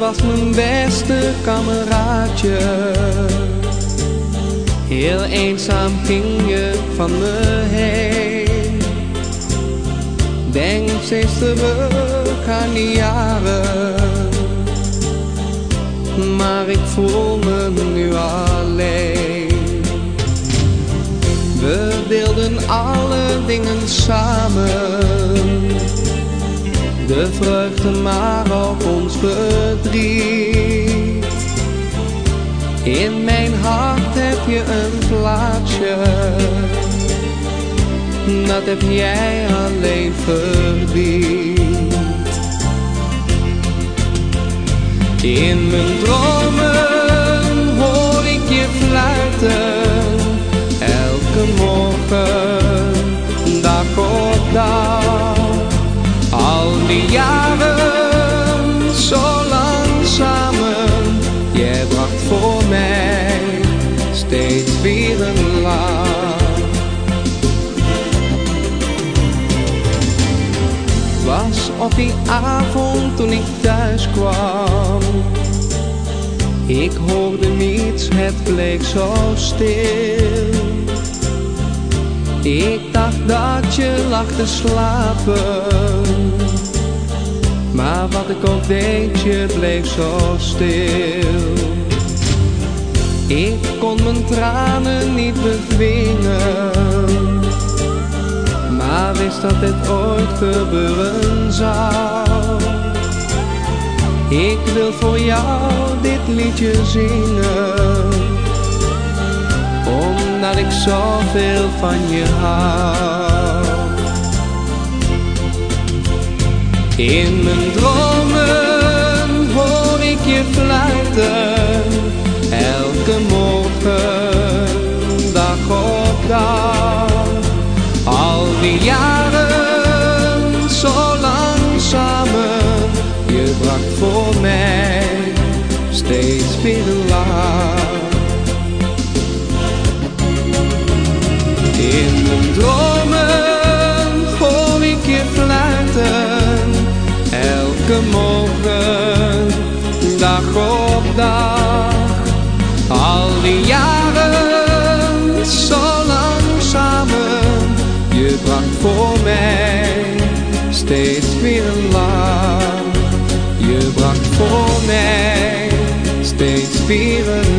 Was mijn beste kameraadje. Heel eenzaam ging je van me heen. Denk steeds terug aan die jaren. Maar ik voel me nu alleen. We deelden alle dingen samen de vreugde maar op ons verdriet. In mijn hart heb je een plaatsje, dat heb jij alleen verdiend. In mijn dromen hoor ik je fluiten, Die jaren, zo lang samen, jij bracht voor mij steeds weer een lach. Was op die avond toen ik thuis kwam, ik hoorde niets, het bleek zo stil. Ik dacht dat je lag te slapen Maar wat ik ook deed, je bleef zo stil. Ik kon mijn tranen niet bedwingen. Maar wist dat dit ooit gebeuren zou. Ik wil voor jou dit liedje zingen. Omdat ik zoveel van je hou. In mijn dromen hoor ik je fluiten, elke morgen, dag op dag. Al die jaren, zo lang samen, je bracht voor mij morgen, dag op dag. Al die jaren, zo lang samen, je bracht voor mij steeds weer een lach. Je bracht voor mij steeds weer een